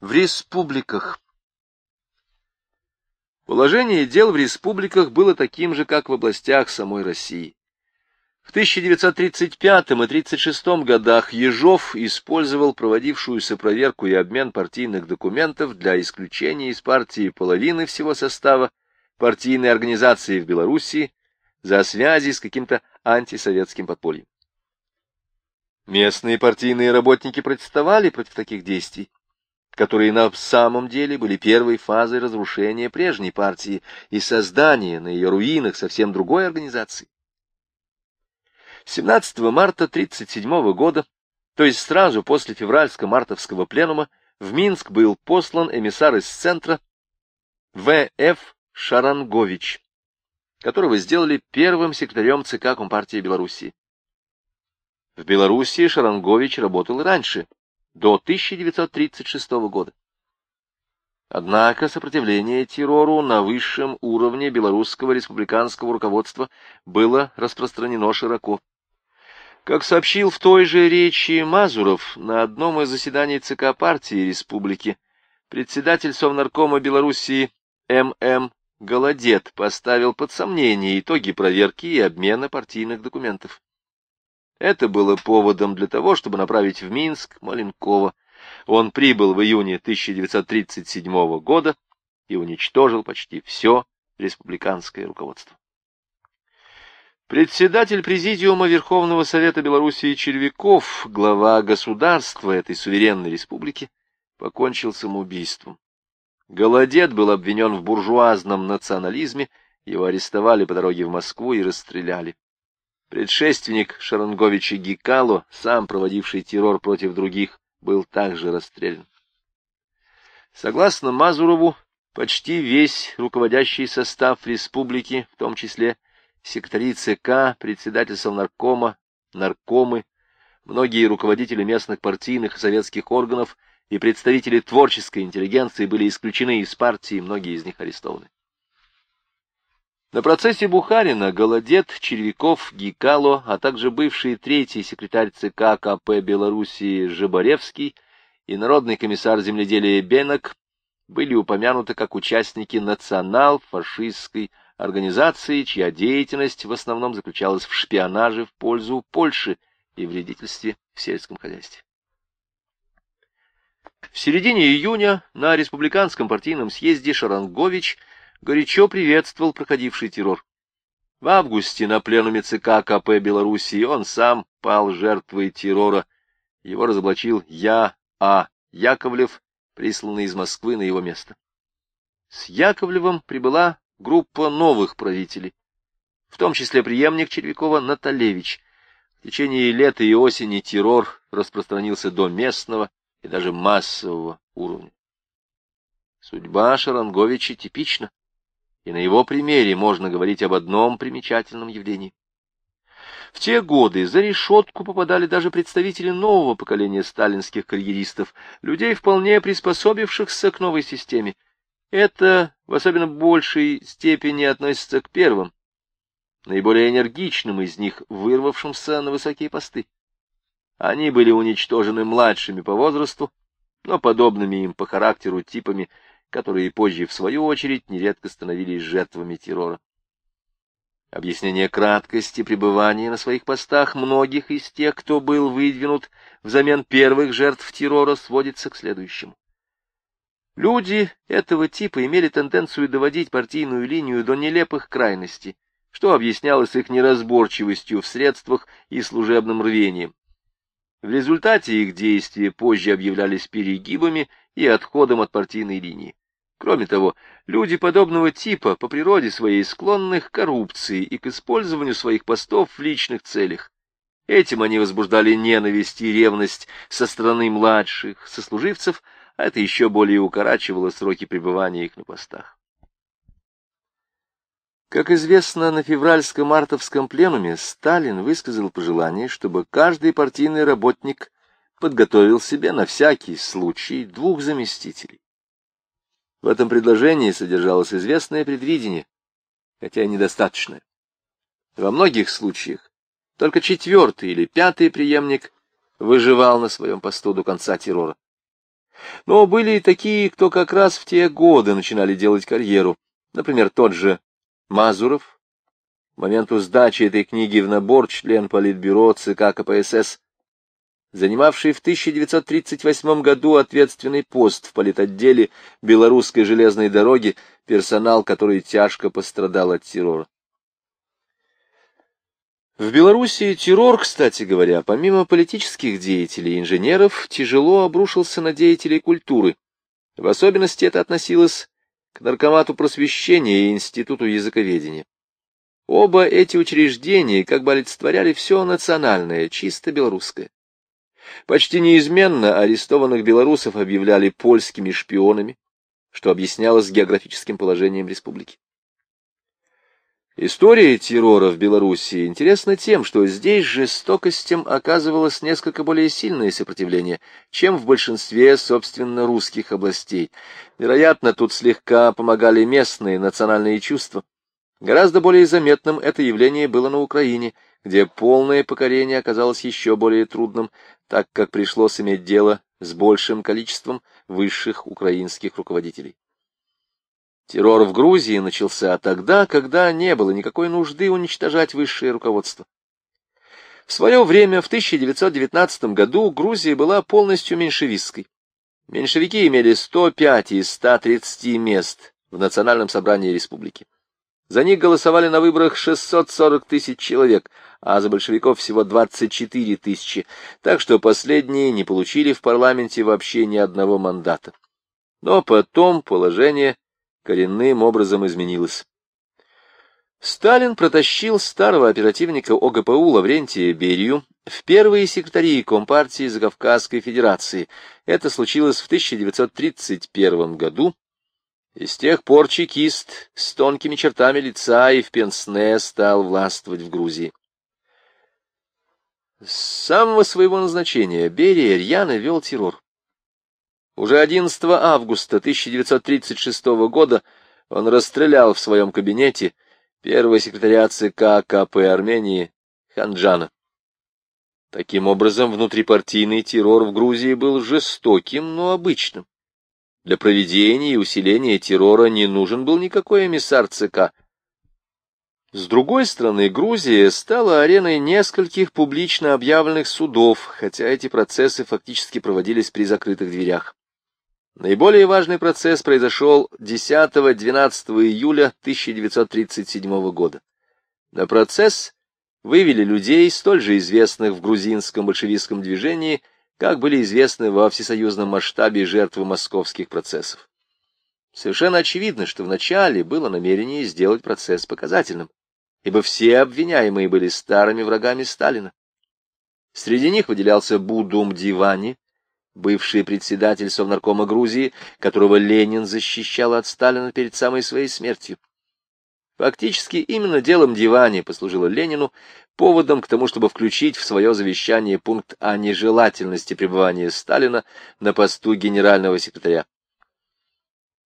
В республиках. Положение дел в республиках было таким же, как в областях самой России. В 1935 и 1936 годах Ежов использовал проводившуюся проверку и обмен партийных документов для исключения из партии половины всего состава партийной организации в Белоруссии за связи с каким-то антисоветским подпольем. Местные партийные работники протестовали против таких действий, которые на самом деле были первой фазой разрушения прежней партии и создания на ее руинах совсем другой организации. 17 марта 1937 года, то есть сразу после февральско-мартовского пленума, в Минск был послан эмиссар из центра В.Ф. Шарангович, которого сделали первым секретарем ЦК Компартии Белоруссии. В Белоруссии Шарангович работал раньше, до 1936 года. Однако сопротивление террору на высшем уровне белорусского республиканского руководства было распространено широко. Как сообщил в той же речи Мазуров на одном из заседаний ЦК партии республики, председатель Совнаркома Белоруссии М.М. Голодет поставил под сомнение итоги проверки и обмена партийных документов. Это было поводом для того, чтобы направить в Минск Маленкова. Он прибыл в июне 1937 года и уничтожил почти все республиканское руководство. Председатель Президиума Верховного Совета Белоруссии Червяков, глава государства этой суверенной республики, покончил самоубийством. Голодет был обвинен в буржуазном национализме, его арестовали по дороге в Москву и расстреляли. Предшественник Шаранговича Гикало, сам проводивший террор против других, был также расстрелян. Согласно Мазурову, почти весь руководящий состав республики, в том числе секретари ЦК, председатель Совнаркома, наркомы, многие руководители местных партийных и советских органов и представители творческой интеллигенции были исключены из партии, многие из них арестованы. На процессе Бухарина Голодет, Червяков, Гикало, а также бывший третий секретарь ЦК КП Белоруссии Жибаревский и народный комиссар земледелия Бенок были упомянуты как участники национал-фашистской организации, чья деятельность в основном заключалась в шпионаже в пользу Польши и вредительстве в сельском хозяйстве. В середине июня на республиканском партийном съезде Шарангович горячо приветствовал проходивший террор. В августе на пленуме ЦК КП Белоруссии он сам пал жертвой террора. Его разоблачил Я. А. Яковлев, присланный из Москвы на его место. С Яковлевым прибыла группа новых правителей, в том числе преемник Червякова Наталевич. В течение лета и осени террор распространился до местного и даже массового уровня. Судьба Шаранговича типична и на его примере можно говорить об одном примечательном явлении. В те годы за решетку попадали даже представители нового поколения сталинских карьеристов, людей, вполне приспособившихся к новой системе. Это в особенно большей степени относится к первым, наиболее энергичным из них, вырвавшимся на высокие посты. Они были уничтожены младшими по возрасту, но подобными им по характеру типами которые позже, в свою очередь, нередко становились жертвами террора. Объяснение краткости пребывания на своих постах многих из тех, кто был выдвинут взамен первых жертв террора, сводится к следующему. Люди этого типа имели тенденцию доводить партийную линию до нелепых крайностей, что объяснялось их неразборчивостью в средствах и служебным рвением. В результате их действия позже объявлялись перегибами и отходом от партийной линии. Кроме того, люди подобного типа по природе своей склонны к коррупции и к использованию своих постов в личных целях. Этим они возбуждали ненависть и ревность со стороны младших сослуживцев, а это еще более укорачивало сроки пребывания их на постах. Как известно, на февральско-мартовском пленуме Сталин высказал пожелание, чтобы каждый партийный работник подготовил себе на всякий случай двух заместителей. В этом предложении содержалось известное предвидение, хотя и недостаточное. Во многих случаях только четвертый или пятый преемник выживал на своем посту до конца террора. Но были и такие, кто как раз в те годы начинали делать карьеру. Например, тот же Мазуров, к моменту сдачи этой книги в набор член Политбюро ЦК КПСС, занимавший в 1938 году ответственный пост в политотделе Белорусской железной дороги, персонал, который тяжко пострадал от террора. В Белоруссии террор, кстати говоря, помимо политических деятелей и инженеров, тяжело обрушился на деятелей культуры. В особенности это относилось к наркомату просвещения и институту языковедения. Оба эти учреждения как бы олицетворяли все национальное, чисто белорусское. Почти неизменно арестованных белорусов объявляли польскими шпионами, что объяснялось географическим положением республики. История террора в Белоруссии интересна тем, что здесь жестокостям оказывалось несколько более сильное сопротивление, чем в большинстве, собственно, русских областей. Вероятно, тут слегка помогали местные национальные чувства. Гораздо более заметным это явление было на Украине, где полное покорение оказалось еще более трудным, так как пришлось иметь дело с большим количеством высших украинских руководителей. Террор в Грузии начался тогда, когда не было никакой нужды уничтожать высшее руководство. В свое время, в 1919 году, Грузия была полностью меньшевистской. Меньшевики имели 105 из 130 мест в Национальном собрании республики. За них голосовали на выборах 640 тысяч человек, а за большевиков всего 24 тысячи, так что последние не получили в парламенте вообще ни одного мандата. Но потом положение коренным образом изменилось. Сталин протащил старого оперативника ОГПУ Лаврентия Берию в первые секретари Компартии Закавказской Федерации. Это случилось в 1931 году, и с тех пор чекист с тонкими чертами лица и в пенсне стал властвовать в Грузии. С самого своего назначения Берия рьяно вел террор. Уже 11 августа 1936 года он расстрелял в своем кабинете первого секретаря ЦК КП Армении Ханджана. Таким образом, внутрипартийный террор в Грузии был жестоким, но обычным. Для проведения и усиления террора не нужен был никакой эмиссар ЦК. С другой стороны, Грузия стала ареной нескольких публично объявленных судов, хотя эти процессы фактически проводились при закрытых дверях. Наиболее важный процесс произошел 10-12 июля 1937 года. На процесс вывели людей, столь же известных в грузинском большевистском движении, как были известны во всесоюзном масштабе жертвы московских процессов. Совершенно очевидно, что вначале было намерение сделать процесс показательным, ибо все обвиняемые были старыми врагами Сталина. Среди них выделялся Будум Дивани, бывший председатель Совнаркома Грузии, которого Ленин защищал от Сталина перед самой своей смертью. Фактически именно делом Дивани послужило Ленину поводом к тому, чтобы включить в свое завещание пункт о нежелательности пребывания Сталина на посту генерального секретаря.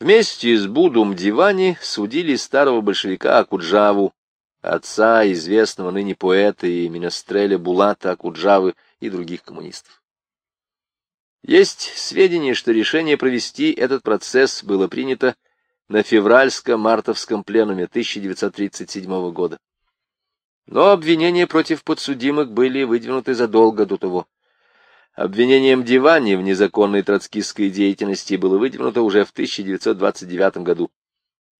Вместе с Будум Дивани судили старого большевика Акуджаву, отца известного ныне поэта и министреля Булата Акуджавы и других коммунистов. Есть сведения, что решение провести этот процесс было принято на февральско-мартовском пленуме 1937 года. Но обвинения против подсудимых были выдвинуты задолго до того. Обвинением Дивани в незаконной троцкистской деятельности было выдвинуто уже в 1929 году.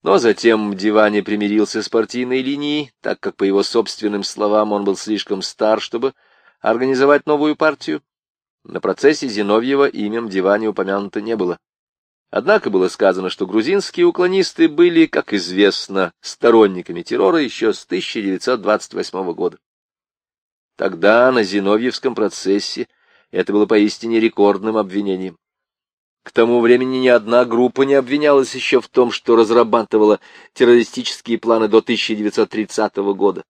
Но затем Дивани примирился с партийной линией, так как, по его собственным словам, он был слишком стар, чтобы организовать новую партию, на процессе Зиновьева имем Дивани упомянуто не было. Однако было сказано, что грузинские уклонисты были, как известно, сторонниками террора еще с 1928 года. Тогда на Зиновьевском процессе это было поистине рекордным обвинением. К тому времени ни одна группа не обвинялась еще в том, что разрабатывала террористические планы до 1930 года.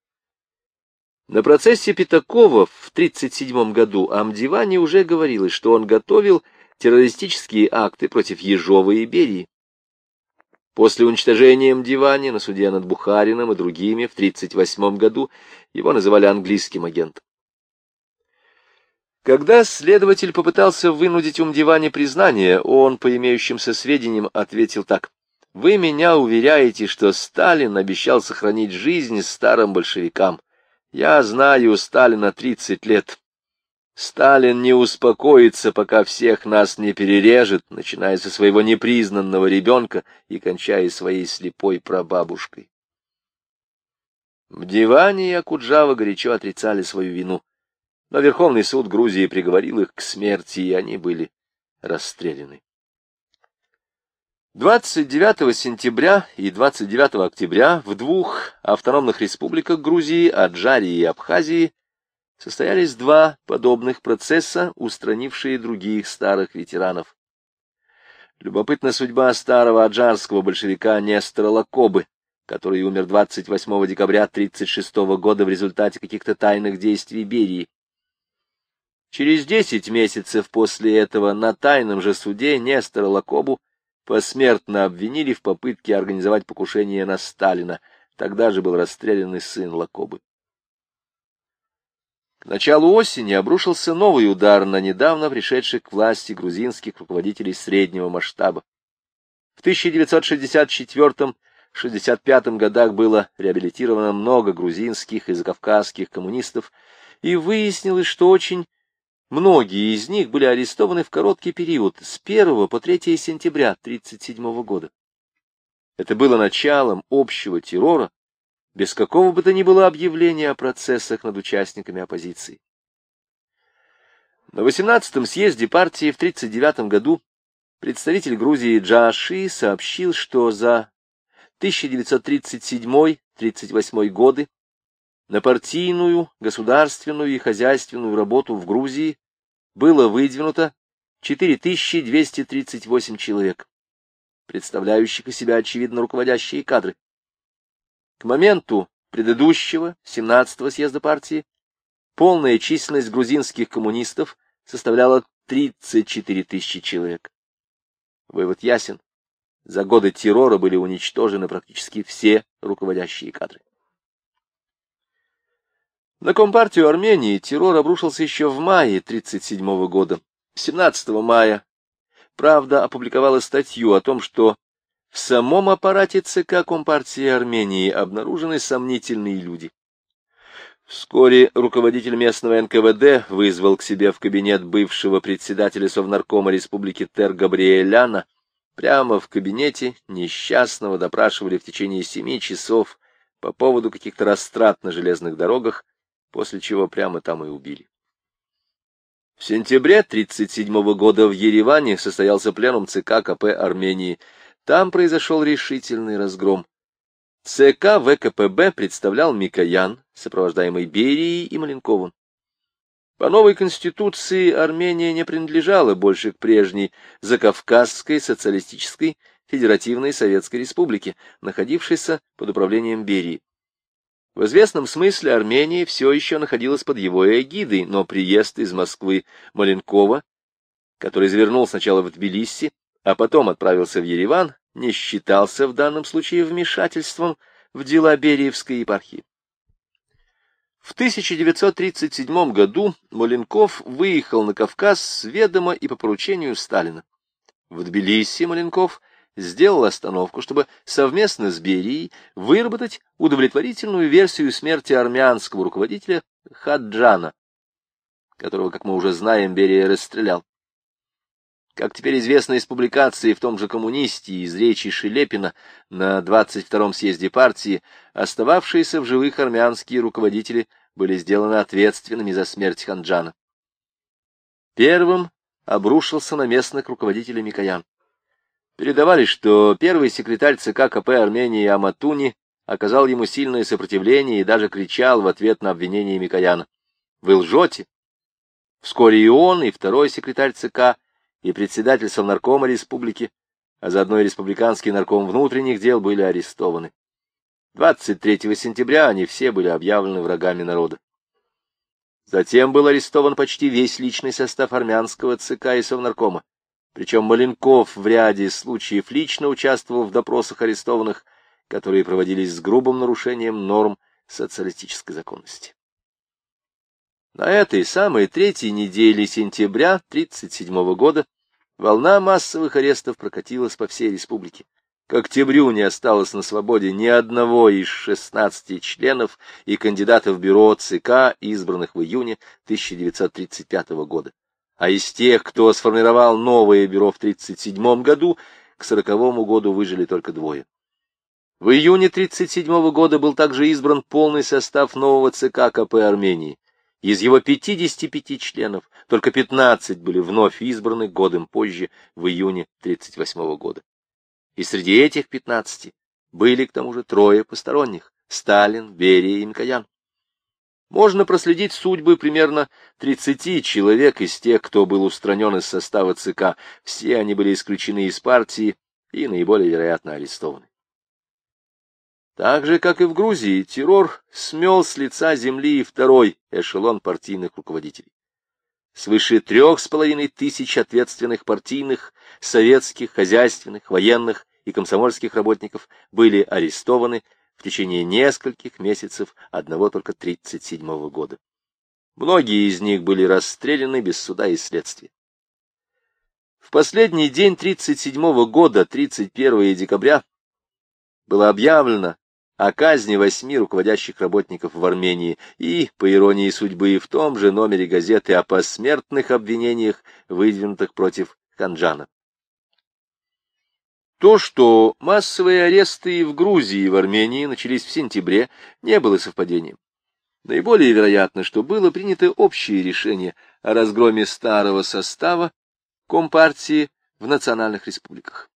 На процессе Пятакова в 1937 году Амдиване уже говорилось, что он готовил террористические акты против Ежова и Берии. После уничтожения Мдивани на суде над Бухарином и другими в 1938 году его называли английским агентом. Когда следователь попытался вынудить Умдиване признание, он, по имеющимся сведениям, ответил так. «Вы меня уверяете, что Сталин обещал сохранить жизнь старым большевикам. Я знаю Сталина тридцать лет. Сталин не успокоится, пока всех нас не перережет, начиная со своего непризнанного ребенка и кончая своей слепой прабабушкой». В диване и Акуджава горячо отрицали свою вину но Верховный суд Грузии приговорил их к смерти, и они были расстреляны. 29 сентября и 29 октября в двух автономных республиках Грузии, Аджарии и Абхазии, состоялись два подобных процесса, устранившие других старых ветеранов. Любопытна судьба старого аджарского большевика Нестора Лакобы, который умер 28 декабря 1936 года в результате каких-то тайных действий Берии. Через десять месяцев после этого на тайном же суде Нестора Лакобу посмертно обвинили в попытке организовать покушение на Сталина. Тогда же был расстрелян и сын Лакобы. К началу осени обрушился новый удар на недавно пришедших к власти грузинских руководителей среднего масштаба. В 1964-65 годах было реабилитировано много грузинских и закавказских коммунистов, и выяснилось, что очень Многие из них были арестованы в короткий период с 1 по 3 сентября 1937 года. Это было началом общего террора, без какого бы то ни было объявления о процессах над участниками оппозиции. На 18-м съезде партии в 1939 году представитель Грузии Джаши сообщил, что за 1937-1938 годы на партийную, государственную и хозяйственную работу в Грузии было выдвинуто 4238 человек, представляющих из себя, очевидно, руководящие кадры. К моменту предыдущего, 17-го съезда партии, полная численность грузинских коммунистов составляла 34 тысячи человек. Вывод ясен. За годы террора были уничтожены практически все руководящие кадры. На Компартию Армении террор обрушился еще в мае 1937 года. 17 мая «Правда» опубликовала статью о том, что в самом аппарате ЦК Компартии Армении обнаружены сомнительные люди. Вскоре руководитель местного НКВД вызвал к себе в кабинет бывшего председателя Совнаркома Республики Тер Габриэляна. Прямо в кабинете несчастного допрашивали в течение семи часов по поводу каких-то растрат на железных дорогах, после чего прямо там и убили. В сентябре 1937 года в Ереване состоялся пленум ЦК КП Армении. Там произошел решительный разгром. ЦК ВКПБ представлял Микоян, сопровождаемый Берией и Маленковым. По новой конституции Армения не принадлежала больше к прежней Закавказской социалистической федеративной Советской Республике, находившейся под управлением Берии. В известном смысле Армения все еще находилась под его эгидой, но приезд из Москвы Маленкова, который завернул сначала в Тбилиси, а потом отправился в Ереван, не считался в данном случае вмешательством в дела Бериевской епархии. В 1937 году Маленков выехал на Кавказ с ведома и по поручению Сталина. В Тбилиси Маленков сделал остановку, чтобы совместно с Берией выработать удовлетворительную версию смерти армянского руководителя Хаджана, которого, как мы уже знаем, Берия расстрелял. Как теперь известно из публикации в том же «Коммунисте» из речи Шелепина на 22-м съезде партии, остававшиеся в живых армянские руководители были сделаны ответственными за смерть Ханджана. Первым обрушился на местных руководителей Микоян. Передавали, что первый секретарь ЦК КП Армении Аматуни оказал ему сильное сопротивление и даже кричал в ответ на обвинение Микояна. «Вы лжете!» Вскоре и он, и второй секретарь ЦК, и председатель Совнаркома республики, а заодно и республиканский нарком внутренних дел были арестованы. 23 сентября они все были объявлены врагами народа. Затем был арестован почти весь личный состав армянского ЦК и Совнаркома. Причем Маленков в ряде случаев лично участвовал в допросах арестованных, которые проводились с грубым нарушением норм социалистической законности. На этой самой третьей неделе сентября 1937 года волна массовых арестов прокатилась по всей республике. К октябрю не осталось на свободе ни одного из 16 членов и кандидатов бюро ЦК, избранных в июне 1935 года. А из тех, кто сформировал новое бюро в 1937 году, к 1940 году выжили только двое. В июне 1937 года был также избран полный состав нового ЦК КП Армении. Из его 55 членов только 15 были вновь избраны годом позже, в июне 1938 года. И среди этих пятнадцати были, к тому же, трое посторонних — Сталин, Берия и Микоян. Можно проследить судьбы примерно 30 человек из тех, кто был устранен из состава ЦК. Все они были исключены из партии и наиболее вероятно арестованы. Так же, как и в Грузии, террор смел с лица земли и второй эшелон партийных руководителей. Свыше трех с половиной тысяч ответственных партийных, советских, хозяйственных, военных и комсомольских работников были арестованы в течение нескольких месяцев одного только 1937 года. Многие из них были расстреляны без суда и следствия. В последний день 1937 года, 31 декабря, было объявлено о казни восьми руководящих работников в Армении и, по иронии судьбы, в том же номере газеты о посмертных обвинениях, выдвинутых против Ханджана. То, что массовые аресты в Грузии и в Армении начались в сентябре, не было совпадением. Наиболее вероятно, что было принято общее решение о разгроме старого состава Компартии в национальных республиках.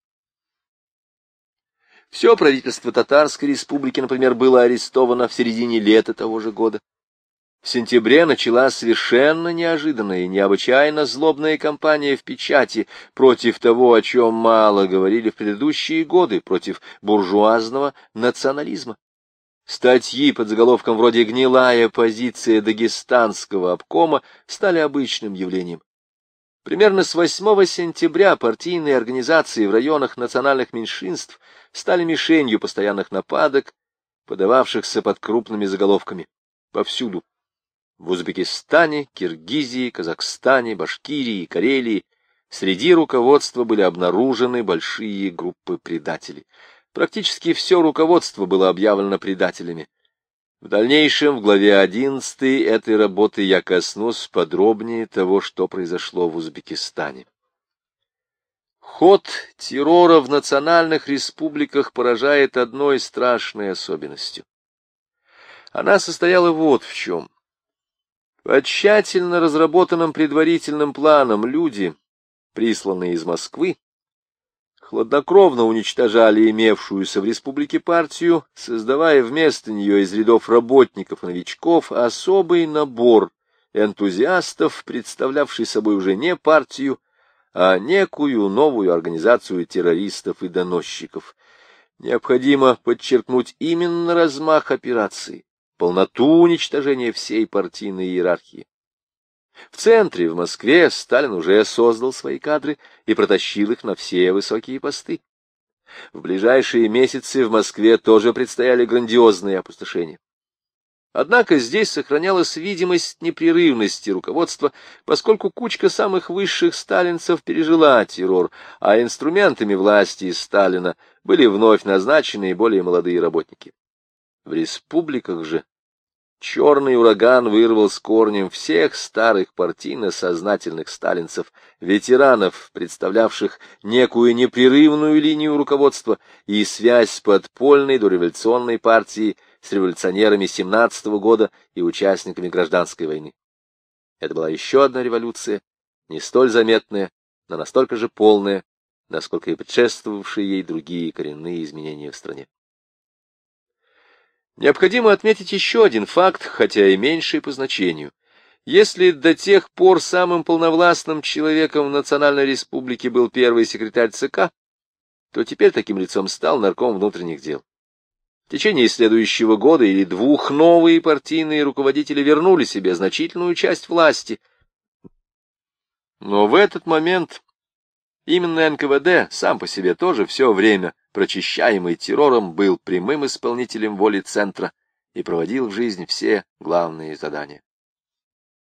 Все правительство Татарской республики, например, было арестовано в середине лета того же года. В сентябре началась совершенно неожиданная и необычайно злобная кампания в печати против того, о чем мало говорили в предыдущие годы, против буржуазного национализма. Статьи под заголовком вроде «Гнилая позиция дагестанского обкома» стали обычным явлением. Примерно с 8 сентября партийные организации в районах национальных меньшинств стали мишенью постоянных нападок, подававшихся под крупными заголовками. Повсюду. В Узбекистане, Киргизии, Казахстане, Башкирии, Карелии среди руководства были обнаружены большие группы предателей. Практически все руководство было объявлено предателями. В дальнейшем, в главе 11 этой работы я коснусь подробнее того, что произошло в Узбекистане. Ход террора в национальных республиках поражает одной страшной особенностью. Она состояла вот в чем. По тщательно разработанным предварительным планам люди, присланные из Москвы, хладнокровно уничтожали имевшуюся в республике партию, создавая вместо нее из рядов работников-новичков особый набор энтузиастов, представлявший собой уже не партию, а некую новую организацию террористов и доносчиков. Необходимо подчеркнуть именно размах операции, полноту уничтожения всей партийной иерархии. В центре, в Москве, Сталин уже создал свои кадры и протащил их на все высокие посты. В ближайшие месяцы в Москве тоже предстояли грандиозные опустошения. Однако здесь сохранялась видимость непрерывности руководства, поскольку кучка самых высших сталинцев пережила террор, а инструментами власти Сталина были вновь назначены более молодые работники. В республиках же Черный ураган вырвал с корнем всех старых партийно-сознательных сталинцев, ветеранов, представлявших некую непрерывную линию руководства и связь с подпольной дореволюционной партией с революционерами 17 -го года и участниками гражданской войны. Это была еще одна революция, не столь заметная, но настолько же полная, насколько и предшествовавшие ей другие коренные изменения в стране. Необходимо отметить еще один факт, хотя и меньший по значению. Если до тех пор самым полновластным человеком в Национальной Республике был первый секретарь ЦК, то теперь таким лицом стал нарком внутренних дел. В течение следующего года или двух новые партийные руководители вернули себе значительную часть власти. Но в этот момент именно НКВД сам по себе тоже все время прочищаемый террором, был прямым исполнителем воли Центра и проводил в жизнь все главные задания.